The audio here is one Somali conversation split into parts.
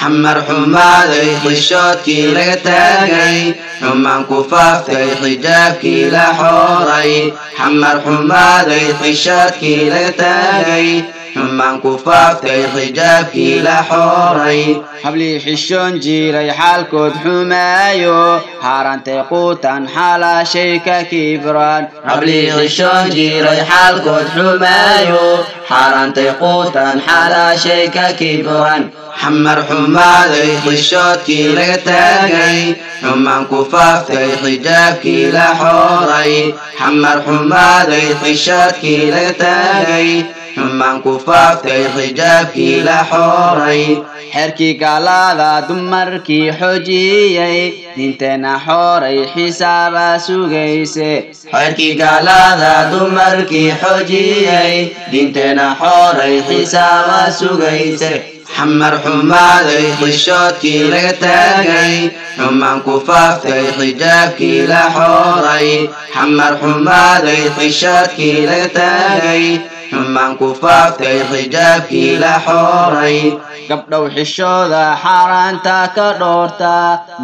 xamar xumaaday xishoodkii laga taagay xumaan ku faaftay xijaabkii la xooray xamar xumaaday xishoodkii laga taagay xumaan ku faaftay xijaabkii la xooray hablii xishoon jiray xaalkood xumaayo haarantay quutan xalaashay ka kibraan hablii xishoon jiray xaalkood xumaayo xaarantay quutan xalaashay ka kibran. Xamar xumaaday xishoodkii laga taagay xumaan ku faaftay xijaabkii la xooray xamar xumaaday xishoodkii laga taagay xumaan ku faaftay xijaabkii la xooray. Xerkii gaalada dumarkii xoojiyey diinteena xooray xisaaba sugayse xeerkii gaalada dumarkii xoojiyey diinteena xooray xisaaba sugayse xamar xumaaday xishoodkii laga taagay xumaan ku faaftay xijaabkii la xooray. Xamar xumaaday xishoodkii laga taagay xumaan ku faaftay xijaabkii la xooray. Gabdhow xishooda xaaraanta ka dhoorta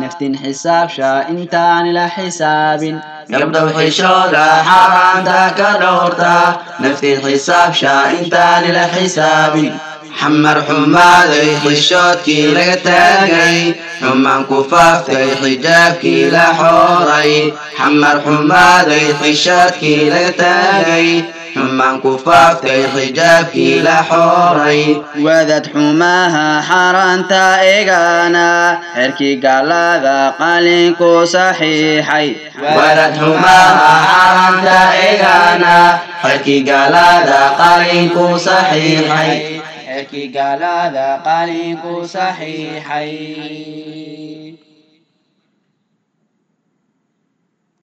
naftin xisaabsha intaan la xisaabin. Gabdhow xishooda xaaraanta ka dhowrta naftiin xisaabsha intaan la xisaabin. Xamar xumaaday xishoodkii laga taagay. Xumaan ku faaftay xijaabkii la xooray. Xamar xumaaday xishoodkii laga taagay xumaan ku faaftay xijaabkii la xooray wadad xumaha xaaraanta eegana xerkii gaalada qalinku saxiixay wadad xumaha xaaraanta eegana xerkii gaalada qalinku saxiixay xerkii gaalada qalinku saxiixay